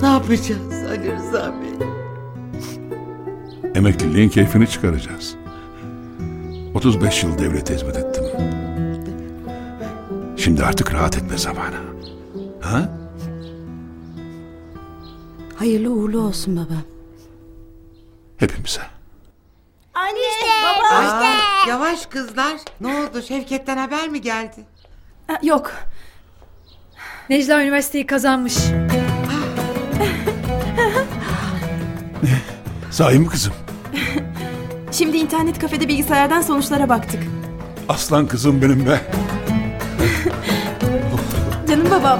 Ne yapacağız Ali Rıza Bey? Emekliliğin keyfini çıkaracağız. 35 yıl devlete hizmet ettim. Şimdi artık rahat etme zamanı. Ha? Hayırlı uğurlu olsun baba. Hepimize. Aa, yavaş kızlar. Ne oldu? Şevket'ten haber mi geldi? Ha, Yok. Necla üniversiteyi kazanmış. Sahi mi kızım? Şimdi internet kafede bilgisayardan sonuçlara baktık. Aslan kızım benim be. Canım babam.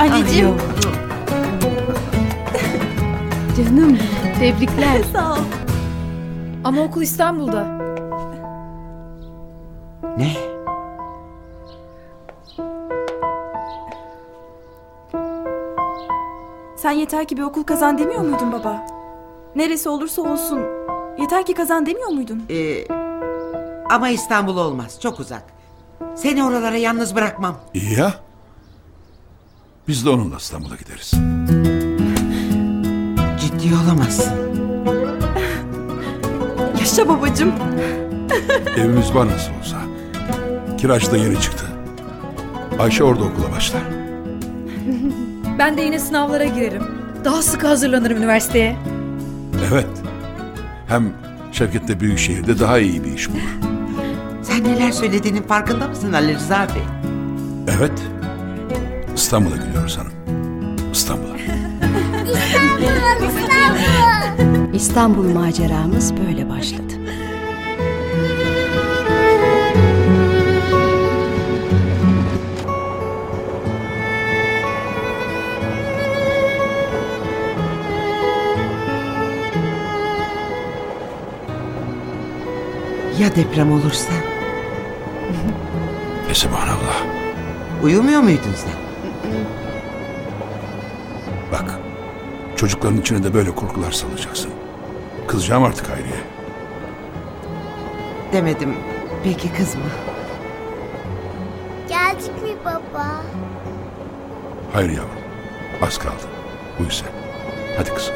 Anneciğim. Canım tebrikler. Sağ ol. Ama okul İstanbul'da. Ne? Sen yeter ki bir okul kazan demiyor muydun baba? Neresi olursa olsun. Yeter ki kazan demiyor muydun? Ee, ama İstanbul olmaz. Çok uzak. Seni oralara yalnız bırakmam. İyi ya. Biz de onunla İstanbul'a gideriz. Ciddi olamazsın. Yaşa babacığım. Evimiz var nasıl olsa. Kiraç da yeni çıktı. Ayşe orada okula başlar. Ben de yine sınavlara girerim. Daha sıkı hazırlanırım üniversiteye. Evet. Hem Şevket de büyük şehirde daha iyi bir iş bulur. Sen neler söylediğinin farkında mısın Ali Rıza Bey? Evet. İstanbul'a gidiyoruz hanım. İstanbul'a. İstanbul maceramız böyle başladı. Ya deprem olursa? Esebhanallah. Uyumuyor muydun sen? Bak. Çocukların içine de böyle korkular salacaksın. Kızacağım artık Hayriye. Demedim. Peki kızma. Geldik mi baba? Hayır yavrum. Az kaldı. Uyu sen. Hadi kızım.